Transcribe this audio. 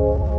you.